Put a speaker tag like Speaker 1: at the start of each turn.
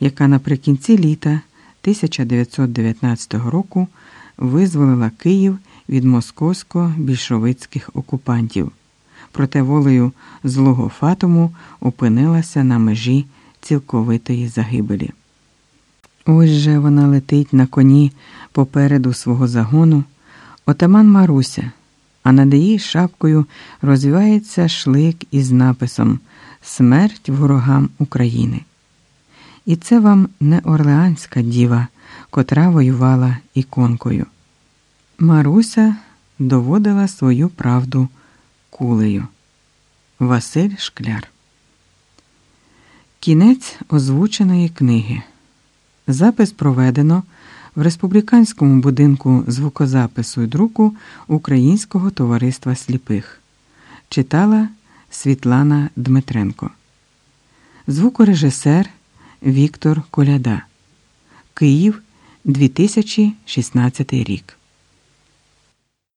Speaker 1: яка наприкінці літа 1919 року визволила Київ від московсько-більшовицьких окупантів, проте волею злого фатуму опинилася на межі цілковитої загибелі. Ось же вона летить на коні попереду свого загону, отаман Маруся, а над її шапкою розвивається шлик із написом Смерть ворогам України. І це вам не орлеанська діва, котра воювала іконкою. Маруся доводила свою правду кулею. Василь Шкляр. Кінець озвученої книги. Запис проведено в республіканському будинку звукозапису і друку Українського товариства сліпих. Читала Світлана Дмитренко. Звукорежисер Віктор Коляда. Київ 2016 рік.